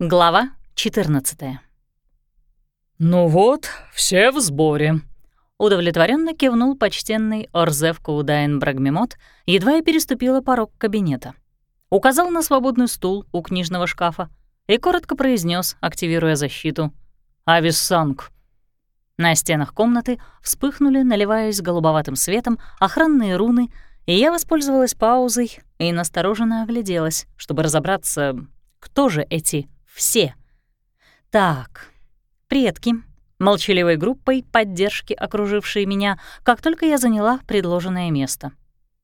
Глава 14 «Ну вот, все в сборе», — удовлетворенно кивнул почтенный Орзев Каудайн Брагмемот, едва я переступила порог кабинета. Указал на свободный стул у книжного шкафа и коротко произнес, активируя защиту, «Ависсанг». На стенах комнаты вспыхнули, наливаясь голубоватым светом, охранные руны, и я воспользовалась паузой и настороженно огляделась, чтобы разобраться, кто же эти все. Так, предки, молчаливой группой поддержки, окружившие меня, как только я заняла предложенное место.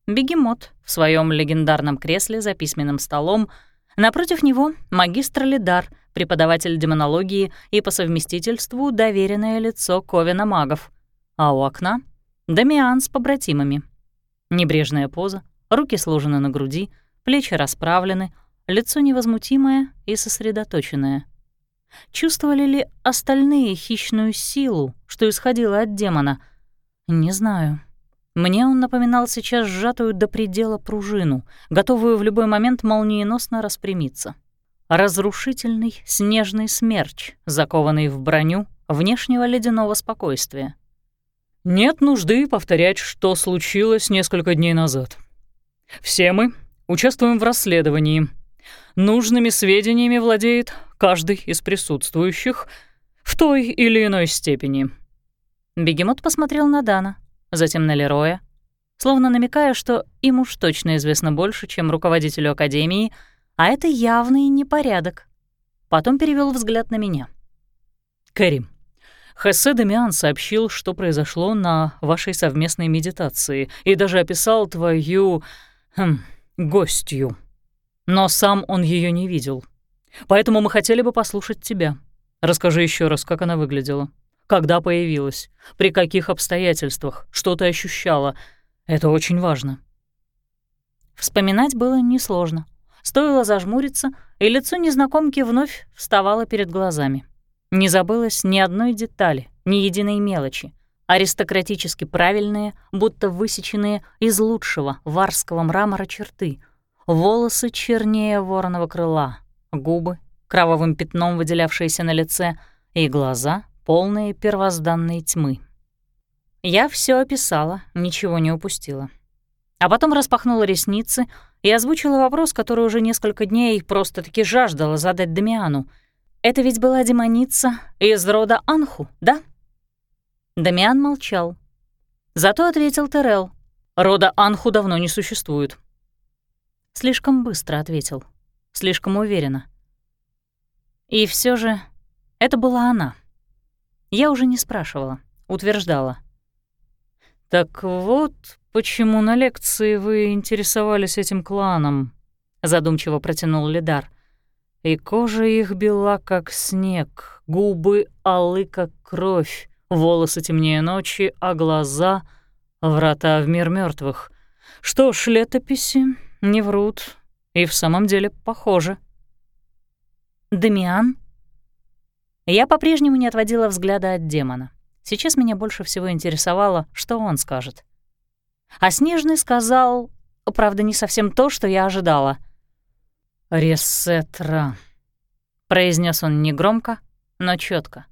Бегемот в своем легендарном кресле за письменным столом, напротив него магистр Лидар, преподаватель демонологии и по совместительству доверенное лицо Ковина магов, а у окна — Дамиан с побратимами. Небрежная поза, руки сложены на груди, плечи расправлены — лицо невозмутимое и сосредоточенное. Чувствовали ли остальные хищную силу, что исходила от демона? Не знаю. Мне он напоминал сейчас сжатую до предела пружину, готовую в любой момент молниеносно распрямиться. Разрушительный снежный смерч, закованный в броню внешнего ледяного спокойствия. Нет нужды повторять, что случилось несколько дней назад. Все мы участвуем в расследовании — Нужными сведениями владеет каждый из присутствующих в той или иной степени. Бегемот посмотрел на Дана, затем на Лероя, словно намекая, что им уж точно известно больше, чем руководителю Академии, а это явный непорядок. Потом перевел взгляд на меня. «Кэрри, Хессе Демиан сообщил, что произошло на вашей совместной медитации, и даже описал твою... Хм, гостью. Но сам он ее не видел. Поэтому мы хотели бы послушать тебя. Расскажи еще раз, как она выглядела. Когда появилась? При каких обстоятельствах? Что ты ощущала? Это очень важно. Вспоминать было несложно. Стоило зажмуриться, и лицо незнакомки вновь вставало перед глазами. Не забылось ни одной детали, ни единой мелочи. Аристократически правильные, будто высеченные из лучшего варского мрамора черты — волосы чернее вороного крыла, губы, кровавым пятном выделявшиеся на лице, и глаза, полные первозданной тьмы. Я все описала, ничего не упустила. А потом распахнула ресницы и озвучила вопрос, который уже несколько дней просто-таки жаждала задать Дамиану. «Это ведь была демоница из рода Анху, да?» Дамиан молчал. Зато ответил Терел. «Рода Анху давно не существует. Слишком быстро ответил, слишком уверенно. И все же это была она. Я уже не спрашивала, утверждала. «Так вот, почему на лекции вы интересовались этим кланом?» — задумчиво протянул Лидар. «И кожа их бела, как снег, губы алы, как кровь, волосы темнее ночи, а глаза — врата в мир мертвых. Что ж, летописи не врут. И в самом деле похоже. «Дамиан?» Я по-прежнему не отводила взгляда от демона. Сейчас меня больше всего интересовало, что он скажет. А Снежный сказал, правда, не совсем то, что я ожидала. «Ресетра», — произнес он негромко, но четко.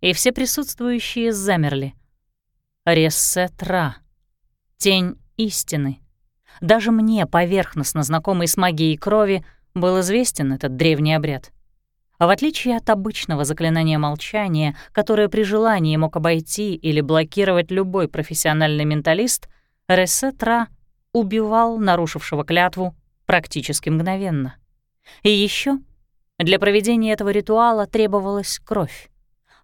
И все присутствующие замерли. «Ресетра. Тень истины». Даже мне, поверхностно знакомый с магией крови, был известен этот древний обряд. А в отличие от обычного заклинания молчания, которое при желании мог обойти или блокировать любой профессиональный менталист, Ресетра убивал нарушившего клятву практически мгновенно. И еще для проведения этого ритуала требовалась кровь,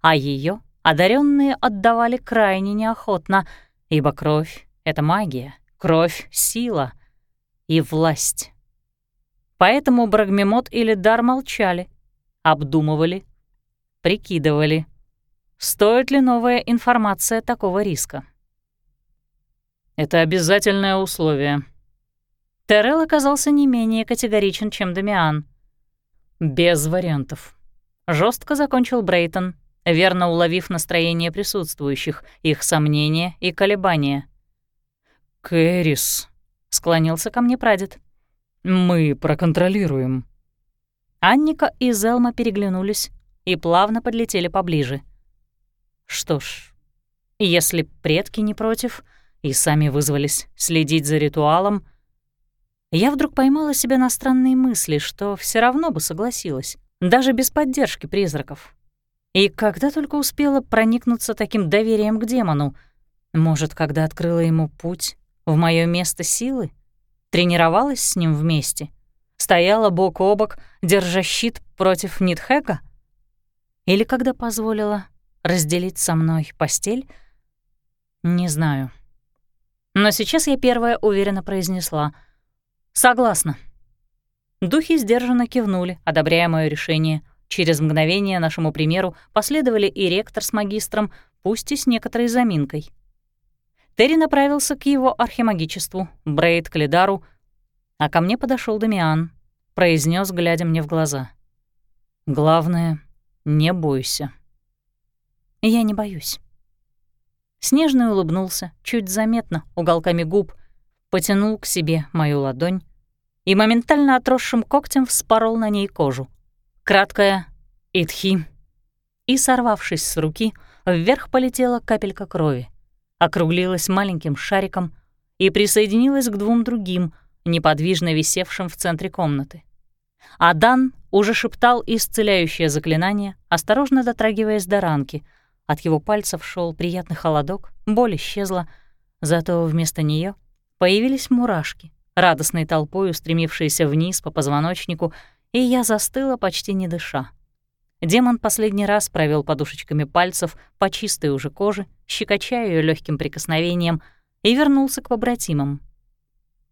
а ее одаренные отдавали крайне неохотно, ибо кровь — это магия — Кровь — сила и власть. Поэтому Брагмемот или Дар молчали, обдумывали, прикидывали, стоит ли новая информация такого риска. Это обязательное условие. Террел оказался не менее категоричен, чем Дамиан. Без вариантов. Жестко закончил Брейтон, верно уловив настроение присутствующих, их сомнения и колебания. «Кэрис», — склонился ко мне прадед. «Мы проконтролируем». Анника и Зелма переглянулись и плавно подлетели поближе. Что ж, если предки не против и сами вызвались следить за ритуалом, я вдруг поймала себя на странные мысли, что все равно бы согласилась, даже без поддержки призраков. И когда только успела проникнуться таким доверием к демону, может, когда открыла ему путь в мое место силы, тренировалась с ним вместе, стояла бок о бок, держа щит против Нитхека? Или когда позволила разделить со мной постель? Не знаю. Но сейчас я первая уверенно произнесла «Согласна». Духи сдержанно кивнули, одобряя мое решение. Через мгновение нашему примеру последовали и ректор с магистром, пусть и с некоторой заминкой. Терри направился к его архимагичеству, Брейд к Лидару, а ко мне подошел Дамиан, произнес, глядя мне в глаза. «Главное, не бойся». «Я не боюсь». Снежный улыбнулся, чуть заметно, уголками губ, потянул к себе мою ладонь и моментально отросшим когтем вспорол на ней кожу. Краткая «Итхи». И, сорвавшись с руки, вверх полетела капелька крови округлилась маленьким шариком и присоединилась к двум другим, неподвижно висевшим в центре комнаты. Адан уже шептал исцеляющее заклинание, осторожно дотрагиваясь до ранки. От его пальцев шел приятный холодок, боль исчезла, зато вместо нее появились мурашки, радостной толпой устремившиеся вниз по позвоночнику, и я застыла, почти не дыша. Демон последний раз провел подушечками пальцев по чистой уже коже, щекоча ее легким прикосновением, и вернулся к побратимам.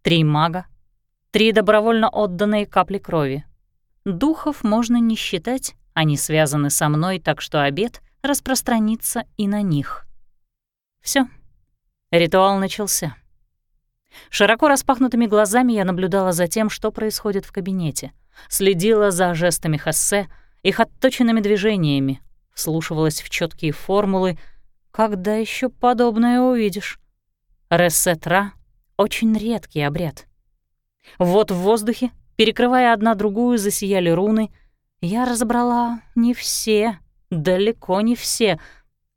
Три мага, три добровольно отданные капли крови. Духов можно не считать, они связаны со мной, так что обед распространится и на них. Все, ритуал начался. Широко распахнутыми глазами я наблюдала за тем, что происходит в кабинете, следила за жестами Хассе, их отточенными движениями, вслушивалась в четкие формулы. Когда еще подобное увидишь? Ресетра — очень редкий обряд. Вот в воздухе, перекрывая одна другую, засияли руны. Я разобрала не все, далеко не все,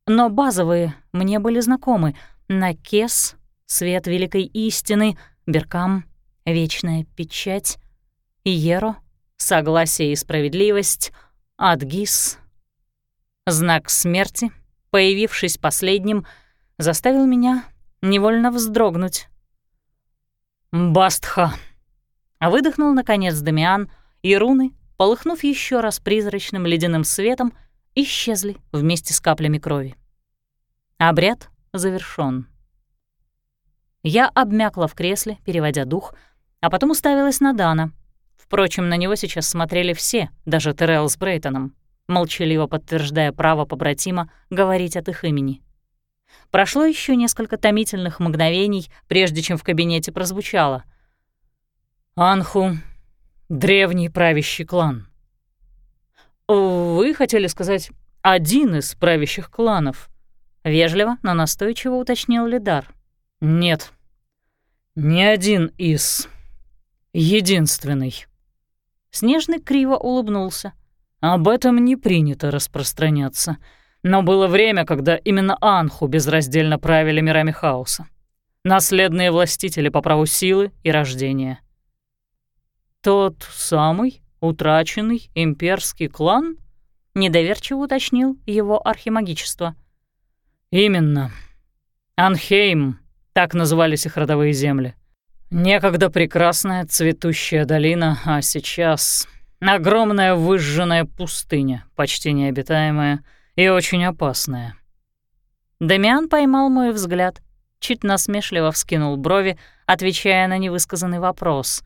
но базовые мне были знакомы. Накес, свет великой истины, Беркам, вечная печать, Иеро, согласие и справедливость — Адгис. Знак смерти, появившись последним, заставил меня невольно вздрогнуть. «Бастха!» Выдохнул, наконец, Дамиан, и руны, полыхнув еще раз призрачным ледяным светом, исчезли вместе с каплями крови. Обряд завершён. Я обмякла в кресле, переводя дух, а потом уставилась на Дана — Впрочем, на него сейчас смотрели все, даже Террell с Брейтоном, молчаливо подтверждая право побратима говорить от их имени. Прошло еще несколько томительных мгновений, прежде чем в кабинете прозвучало. «Анху — древний правящий клан». «Вы хотели сказать, один из правящих кланов?» Вежливо, но настойчиво уточнил Лидар. «Нет, не один из. Единственный». Снежный криво улыбнулся. Об этом не принято распространяться. Но было время, когда именно Анху безраздельно правили мирами хаоса. Наследные властители по праву силы и рождения. «Тот самый утраченный имперский клан?» — недоверчиво уточнил его архимагичество. «Именно. Анхейм, так назывались их родовые земли. Некогда прекрасная цветущая долина, а сейчас огромная выжженная пустыня, почти необитаемая и очень опасная. Дамиан поймал мой взгляд, чуть насмешливо вскинул брови, отвечая на невысказанный вопрос.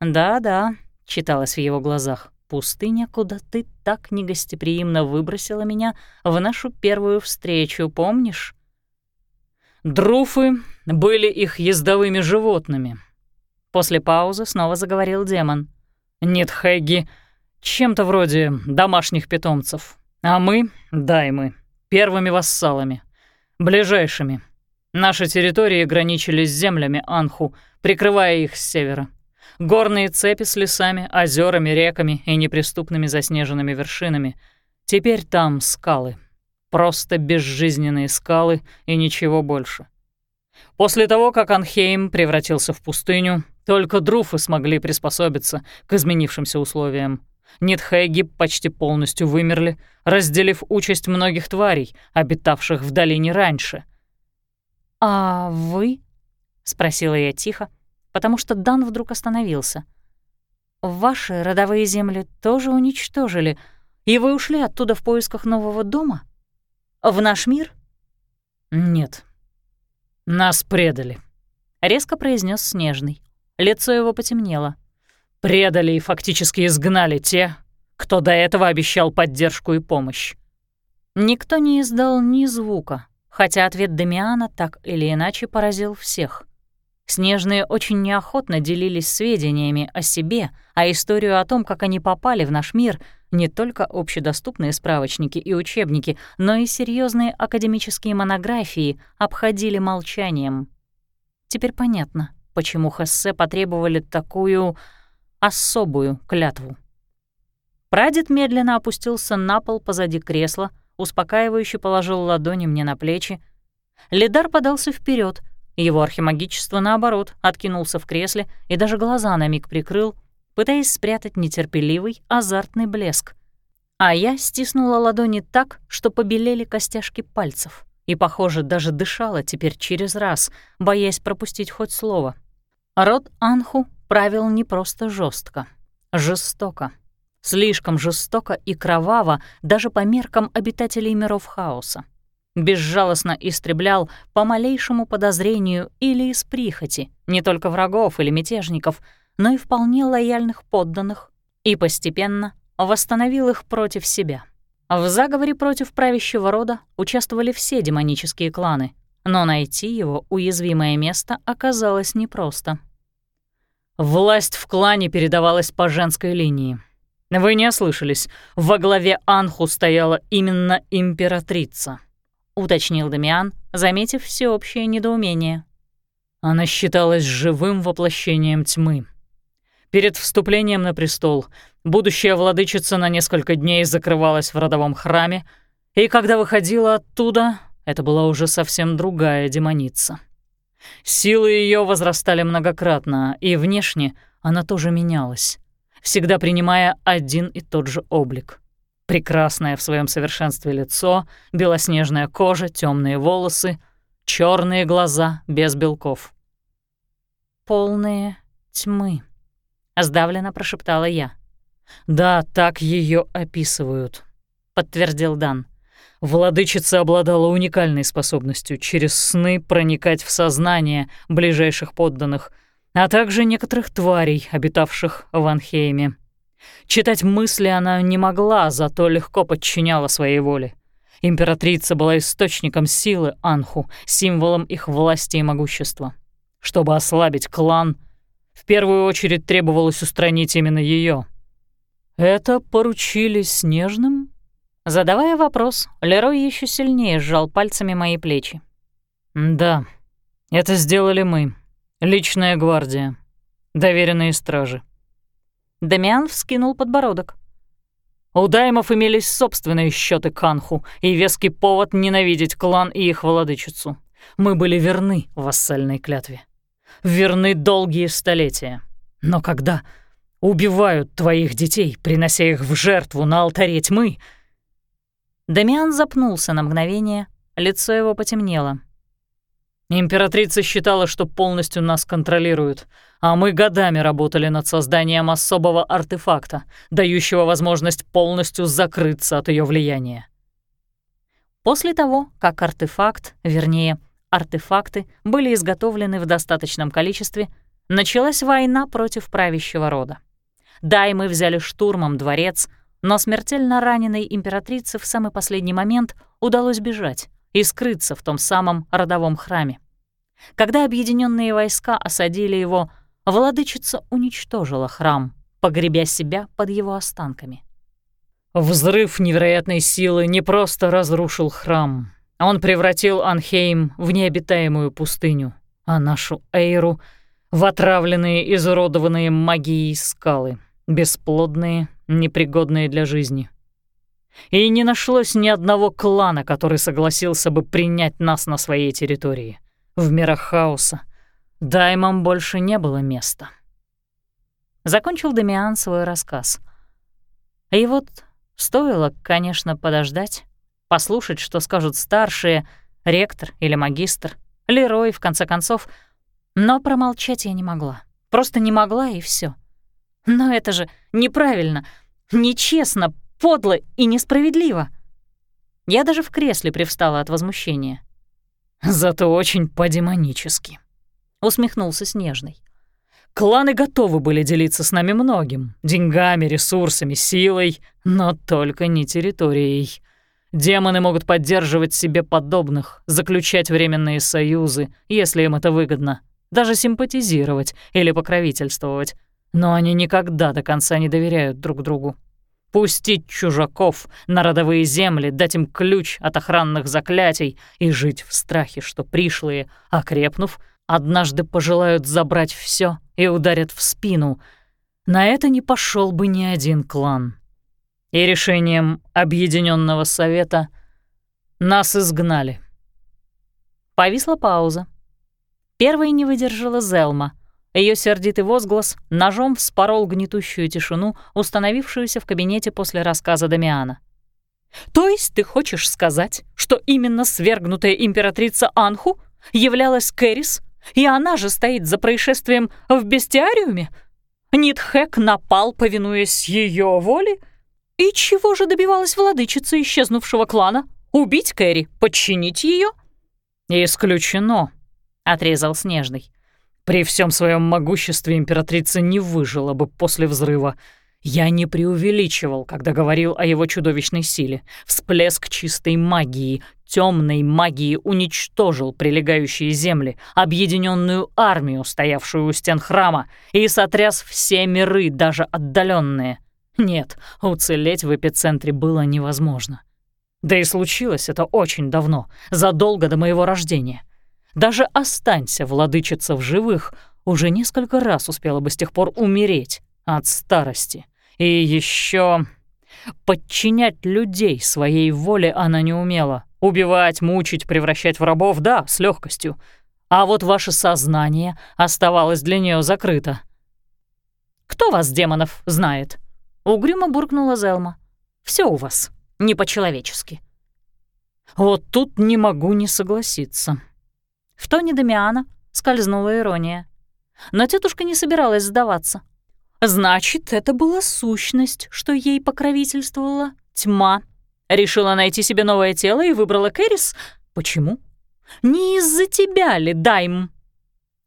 «Да-да», — читалось в его глазах, — «пустыня, куда ты так негостеприимно выбросила меня в нашу первую встречу, помнишь?» Друфы были их ездовыми животными. После паузы снова заговорил демон. Нет, Хэгги, чем-то вроде домашних питомцев. А мы, даймы, первыми вассалами, ближайшими. Наши территории граничили с землями Анху, прикрывая их с севера. горные цепи с лесами, озерами, реками и неприступными заснеженными вершинами. Теперь там скалы. Просто безжизненные скалы и ничего больше. После того, как Анхейм превратился в пустыню, только друфы смогли приспособиться к изменившимся условиям. Нитхэги почти полностью вымерли, разделив участь многих тварей, обитавших в долине раньше. «А вы?» — спросила я тихо, потому что Дан вдруг остановился. «Ваши родовые земли тоже уничтожили, и вы ушли оттуда в поисках нового дома? В наш мир?» «Нет. Нас предали», — резко произнес Снежный. Лицо его потемнело. «Предали и фактически изгнали те, кто до этого обещал поддержку и помощь». Никто не издал ни звука, хотя ответ Дамиана так или иначе поразил всех. Снежные очень неохотно делились сведениями о себе, а историю о том, как они попали в наш мир, не только общедоступные справочники и учебники, но и серьезные академические монографии обходили молчанием. Теперь понятно, почему Хессе потребовали такую особую клятву. Прадед медленно опустился на пол позади кресла, успокаивающе положил ладони мне на плечи. Лидар подался вперед, его архимагичество, наоборот, откинулся в кресле и даже глаза на миг прикрыл, пытаясь спрятать нетерпеливый, азартный блеск. А я стиснула ладони так, что побелели костяшки пальцев, и, похоже, даже дышала теперь через раз, боясь пропустить хоть слово. Род Анху правил не просто жестко, жестоко. Слишком жестоко и кроваво даже по меркам обитателей миров хаоса. Безжалостно истреблял по малейшему подозрению или из прихоти не только врагов или мятежников, но и вполне лояльных подданных, и постепенно восстановил их против себя. В заговоре против правящего рода участвовали все демонические кланы, но найти его уязвимое место оказалось непросто. Власть в клане передавалась по женской линии — вы не ослышались. Во главе Анху стояла именно императрица, уточнил Дамиан, заметив всеобщее недоумение. Она считалась живым воплощением тьмы. Перед вступлением на престол будущая владычица на несколько дней закрывалась в родовом храме, и когда выходила оттуда, это была уже совсем другая демоница. Силы ее возрастали многократно, и внешне она тоже менялась всегда принимая один и тот же облик. Прекрасное в своем совершенстве лицо, белоснежная кожа, темные волосы, черные глаза без белков. «Полные тьмы», — сдавленно прошептала я. «Да, так ее описывают», — подтвердил Дан. Владычица обладала уникальной способностью через сны проникать в сознание ближайших подданных — а также некоторых тварей, обитавших в Анхейме. Читать мысли она не могла, зато легко подчиняла своей воле. Императрица была источником силы Анху, символом их власти и могущества. Чтобы ослабить клан, в первую очередь требовалось устранить именно ее. «Это поручили Снежным?» Задавая вопрос, Лерой еще сильнее сжал пальцами мои плечи. «Да, это сделали мы», Личная гвардия. Доверенные стражи. Дамиан вскинул подбородок. У даймов имелись собственные счеты к Анху и веский повод ненавидеть клан и их владычицу. Мы были верны вассальной клятве. Верны долгие столетия. Но когда убивают твоих детей, принося их в жертву на алтаре тьмы... Дамиан запнулся на мгновение, лицо его потемнело. Императрица считала, что полностью нас контролируют, а мы годами работали над созданием особого артефакта, дающего возможность полностью закрыться от ее влияния. После того, как артефакт, вернее, артефакты были изготовлены в достаточном количестве, началась война против правящего рода. Да, мы взяли штурмом дворец, но смертельно раненой императрице в самый последний момент удалось бежать и скрыться в том самом родовом храме. Когда объединенные войска осадили его, владычица уничтожила храм, погребя себя под его останками. Взрыв невероятной силы не просто разрушил храм, он превратил Анхейм в необитаемую пустыню, а нашу Эйру — в отравленные, изуродованные магией скалы, бесплодные, непригодные для жизни. И не нашлось ни одного клана, который согласился бы принять нас на своей территории. В мирах хаоса даймам больше не было места. Закончил Дамиан свой рассказ. И вот стоило, конечно, подождать, послушать, что скажут старшие, ректор или магистр, Лерой, в конце концов, но промолчать я не могла. Просто не могла, и все. Но это же неправильно, нечестно, подло и несправедливо. Я даже в кресле привстала от возмущения. «Зато очень по-демонически», — усмехнулся Снежный. «Кланы готовы были делиться с нами многим — деньгами, ресурсами, силой, но только не территорией. Демоны могут поддерживать себе подобных, заключать временные союзы, если им это выгодно, даже симпатизировать или покровительствовать, но они никогда до конца не доверяют друг другу. Пустить чужаков на родовые земли, дать им ключ от охранных заклятий и жить в страхе, что пришлые, окрепнув, однажды пожелают забрать все и ударят в спину. На это не пошел бы ни один клан. И решением Объединенного Совета нас изгнали. Повисла пауза. Первой не выдержала Зелма — ее сердитый возглас ножом вспорол гнетущую тишину, установившуюся в кабинете после рассказа Дамиана. «То есть ты хочешь сказать, что именно свергнутая императрица Анху являлась Кэрис, и она же стоит за происшествием в бестиариуме? Нитхэк напал, повинуясь ее воле? И чего же добивалась владычица исчезнувшего клана? Убить Кэрри, подчинить ее? «Исключено», — отрезал Снежный. При всем своем могуществе императрица не выжила бы после взрыва. Я не преувеличивал, когда говорил о его чудовищной силе. Всплеск чистой магии, темной магии уничтожил прилегающие земли, объединенную армию, стоявшую у стен храма, и сотряс все миры, даже отдаленные. Нет, уцелеть в эпицентре было невозможно. Да и случилось это очень давно, задолго до моего рождения — даже останься владычица в живых, уже несколько раз успела бы с тех пор умереть от старости. И еще подчинять людей своей воле она не умела. Убивать, мучить, превращать в рабов — да, с легкостью. А вот ваше сознание оставалось для нее закрыто. «Кто вас, демонов, знает?» — угрюмо буркнула Зелма. Все у вас не по-человечески». «Вот тут не могу не согласиться», в тоне Дамиана скользнула ирония. Но тетушка не собиралась сдаваться. Значит, это была сущность, что ей покровительствовала тьма. Решила найти себе новое тело и выбрала Кэрис. Почему? Не из-за тебя ли, Дайм?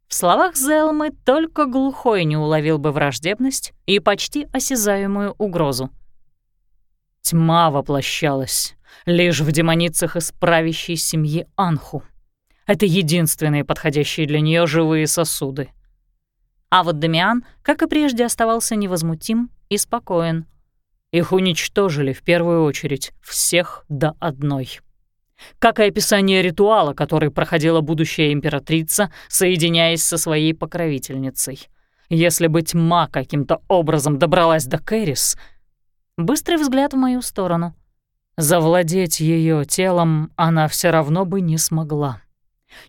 В словах Зелмы только глухой не уловил бы враждебность и почти осязаемую угрозу. Тьма воплощалась лишь в демоницах из правящей семьи Анху. Это единственные подходящие для нее живые сосуды. А вот Дамиан, как и прежде, оставался невозмутим и спокоен. Их уничтожили в первую очередь, всех до одной. Как и описание ритуала, который проходила будущая императрица, соединяясь со своей покровительницей. Если бы тьма каким-то образом добралась до Кэрис... Быстрый взгляд в мою сторону. Завладеть ее телом она все равно бы не смогла.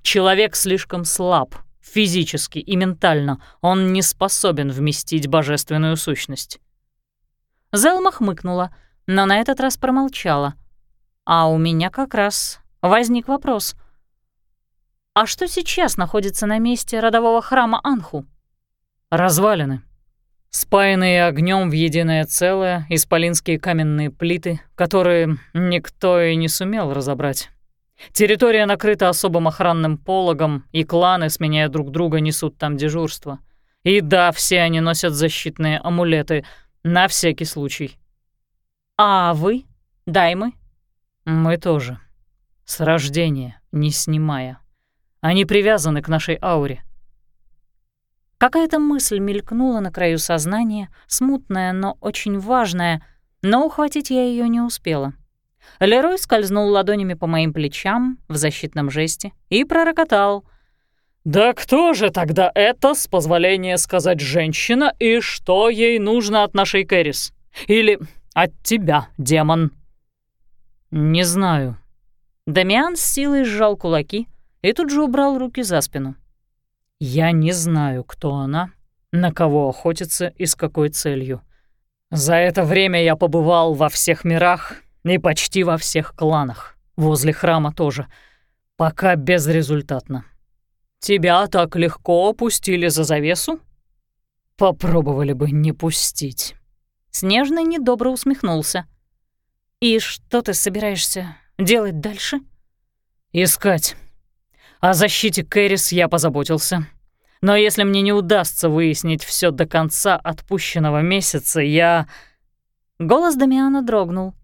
Человек слишком слаб, физически и ментально, он не способен вместить божественную сущность. Зелма хмыкнула, но на этот раз промолчала. А у меня как раз возник вопрос. А что сейчас находится на месте родового храма Анху? Развалины. Спаянные огнем в единое целое исполинские каменные плиты, которые никто и не сумел разобрать. Территория накрыта особым охранным пологом, и кланы, сменяя друг друга, несут там дежурство. И да, все они носят защитные амулеты, на всякий случай. А вы? Даймы? Мы тоже. С рождения, не снимая. Они привязаны к нашей ауре. Какая-то мысль мелькнула на краю сознания, смутная, но очень важная, но ухватить я ее не успела. Лерой скользнул ладонями по моим плечам в защитном жесте и пророкотал. «Да кто же тогда это, с позволения сказать, женщина, и что ей нужно от нашей Кэрис? Или от тебя, демон?» «Не знаю». Дамиан с силой сжал кулаки и тут же убрал руки за спину. «Я не знаю, кто она, на кого охотится и с какой целью. За это время я побывал во всех мирах и почти во всех кланах, возле храма тоже, пока безрезультатно. Тебя так легко опустили за завесу? Попробовали бы не пустить». Снежный недобро усмехнулся. «И что ты собираешься делать дальше?» «Искать. О защите Кэрис я позаботился. Но если мне не удастся выяснить все до конца отпущенного месяца, я...» Голос Дамиана дрогнул.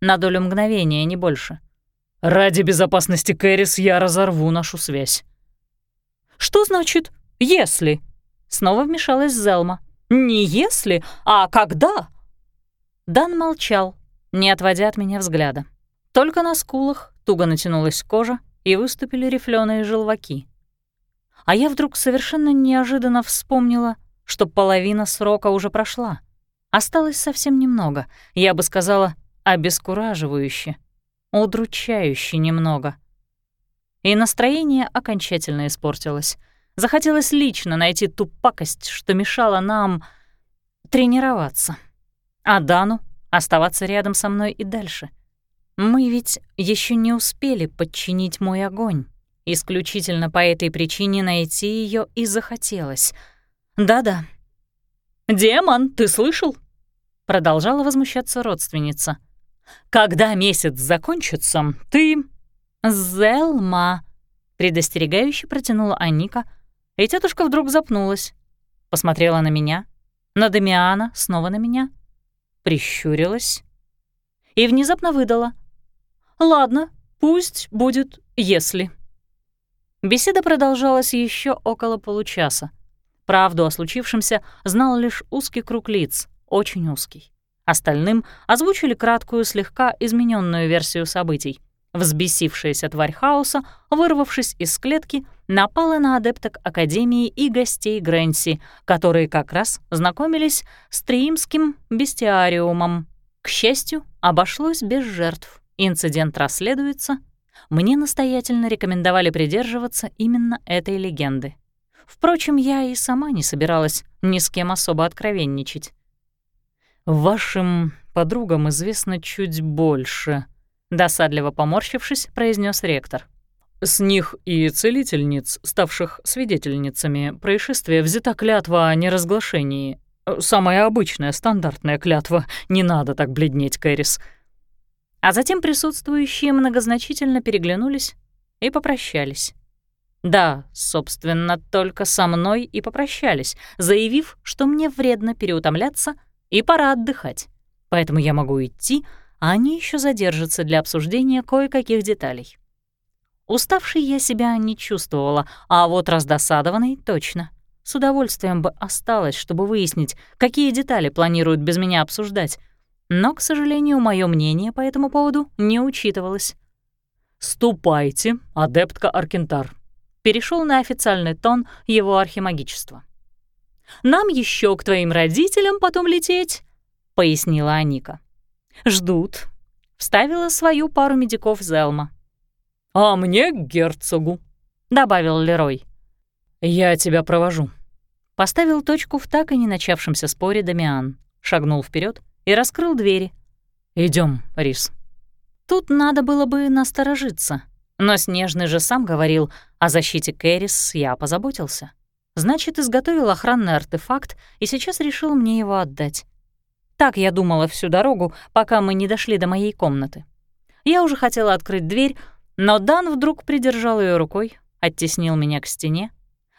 На долю мгновения, не больше. «Ради безопасности Кэрис я разорву нашу связь». «Что значит «если»?» Снова вмешалась Зелма. «Не если, а когда?» Дан молчал, не отводя от меня взгляда. Только на скулах туго натянулась кожа и выступили рифленые желваки. А я вдруг совершенно неожиданно вспомнила, что половина срока уже прошла. Осталось совсем немного, я бы сказала, обескураживающе, удручающе немного. И настроение окончательно испортилось. Захотелось лично найти ту пакость, что мешала нам тренироваться. А Дану оставаться рядом со мной и дальше. Мы ведь еще не успели подчинить мой огонь. Исключительно по этой причине найти ее и захотелось. Да-да. «Демон, ты слышал?» Продолжала возмущаться родственница. «Когда месяц закончится, ты...» «Зелма!» — предостерегающе протянула Аника, и тетушка вдруг запнулась. Посмотрела на меня, на Дамиана, снова на меня, прищурилась и внезапно выдала. «Ладно, пусть будет «если». Беседа продолжалась еще около получаса. Правду о случившемся знал лишь узкий круг лиц, очень узкий. Остальным озвучили краткую, слегка измененную версию событий. Взбесившаяся тварь хаоса, вырвавшись из клетки, напала на адепток Академии и гостей Грэнси, которые как раз знакомились с Триимским бестиариумом. К счастью, обошлось без жертв. Инцидент расследуется. Мне настоятельно рекомендовали придерживаться именно этой легенды. Впрочем, я и сама не собиралась ни с кем особо откровенничать. «Вашим подругам известно чуть больше», Досадливо поморщившись, произнес ректор. С них и целительниц, ставших свидетельницами происшествия, взята клятва о неразглашении. Самая обычная, стандартная клятва. Не надо так бледнеть, Кэрис. А затем присутствующие многозначительно переглянулись и попрощались. Да, собственно, только со мной и попрощались, заявив, что мне вредно переутомляться и пора отдыхать. Поэтому я могу идти, а они еще задержатся для обсуждения кое-каких деталей. Уставшей я себя не чувствовала, а вот раздосадованной — точно. С удовольствием бы осталось, чтобы выяснить, какие детали планируют без меня обсуждать. Но, к сожалению, мое мнение по этому поводу не учитывалось. «Ступайте, адептка Аркентар», — перешел на официальный тон его архимагичества. «Нам еще к твоим родителям потом лететь», — пояснила Аника. «Ждут», — вставила свою пару медиков Зелма. «А мне к герцогу», — добавил Лерой. «Я тебя провожу». Поставил точку в так и не начавшемся споре Дамиан, шагнул вперед и раскрыл двери. Идем, Рис». Тут надо было бы насторожиться, но Снежный же сам говорил, о защите Кэрис я позаботился. Значит, изготовил охранный артефакт и сейчас решил мне его отдать. Так я думала всю дорогу, пока мы не дошли до моей комнаты. Я уже хотела открыть дверь, но Дан вдруг придержал ее рукой, оттеснил меня к стене,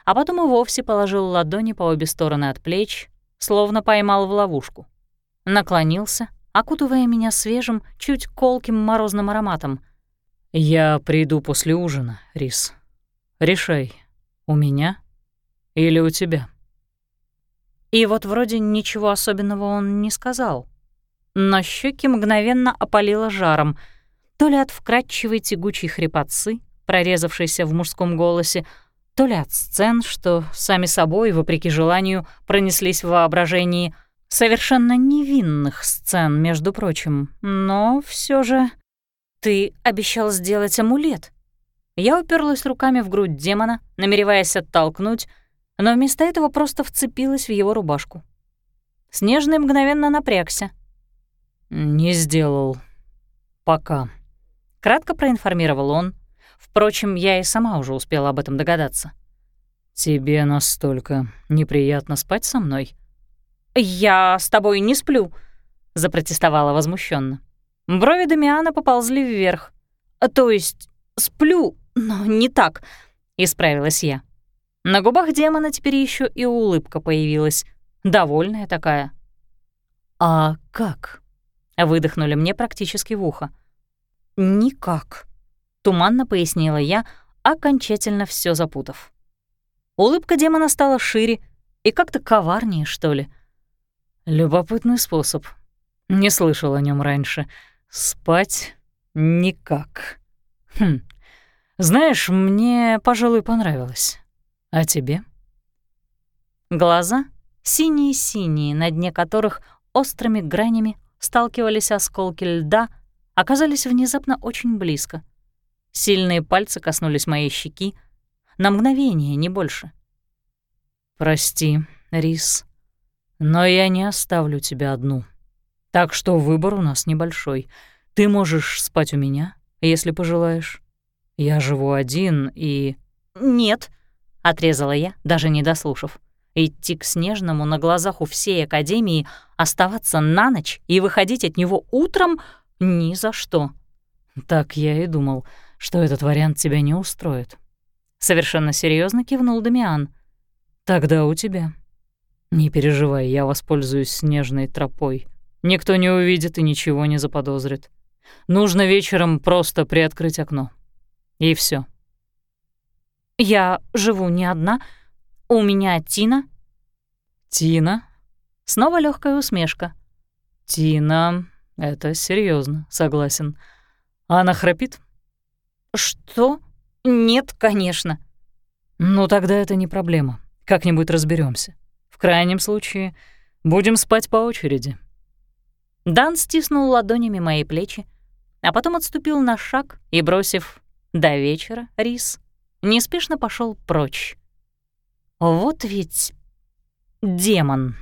а потом и вовсе положил ладони по обе стороны от плеч, словно поймал в ловушку. Наклонился, окутывая меня свежим, чуть колким морозным ароматом. «Я приду после ужина, Рис. Решай, у меня или у тебя?» И вот вроде ничего особенного он не сказал. Но щеки мгновенно опалило жаром, то ли от вкрадчивой тягучей хрипотцы, прорезавшейся в мужском голосе, то ли от сцен, что сами собой, вопреки желанию, пронеслись в воображении совершенно невинных сцен, между прочим, но все же... «Ты обещал сделать амулет». Я уперлась руками в грудь демона, намереваясь оттолкнуть, но вместо этого просто вцепилась в его рубашку. Снежный мгновенно напрягся. «Не сделал. Пока», — кратко проинформировал он. Впрочем, я и сама уже успела об этом догадаться. «Тебе настолько неприятно спать со мной?» «Я с тобой не сплю», — запротестовала возмущенно. Брови Дамиана поползли вверх. «То есть сплю, но не так», — исправилась я. На губах демона теперь еще и улыбка появилась, довольная такая. «А как?» — выдохнули мне практически в ухо. «Никак», — туманно пояснила я, окончательно все запутав. Улыбка демона стала шире и как-то коварнее, что ли. Любопытный способ. Не слышал о нем раньше. Спать никак. Хм. Знаешь, мне, пожалуй, понравилось. А тебе? Глаза синие-синие, на дне которых острыми гранями сталкивались осколки льда, оказались внезапно очень близко. Сильные пальцы коснулись моей щеки, на мгновение, не больше. «Прости, Рис», но я не оставлю тебя одну. Так что выбор у нас небольшой. Ты можешь спать у меня, если пожелаешь. Я живу один и... Нет, — отрезала я, даже не дослушав. Идти к Снежному на глазах у всей Академии, оставаться на ночь и выходить от него утром — ни за что. Так я и думал, что этот вариант тебя не устроит. Совершенно серьезно кивнул Дамиан. Тогда у тебя «Не переживай, я воспользуюсь снежной тропой. Никто не увидит и ничего не заподозрит. Нужно вечером просто приоткрыть окно. И все. «Я живу не одна. У меня Тина». «Тина?» Снова легкая усмешка. «Тина, это серьезно, согласен. Она храпит?» «Что? Нет, конечно». «Ну тогда это не проблема. Как-нибудь разберемся. В крайнем случае, будем спать по очереди». Дан стиснул ладонями мои плечи, а потом отступил на шаг и, бросив «до вечера, Рис», неспешно пошел прочь. Вот ведь демон.